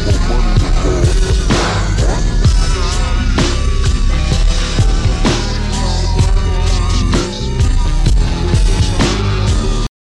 I want money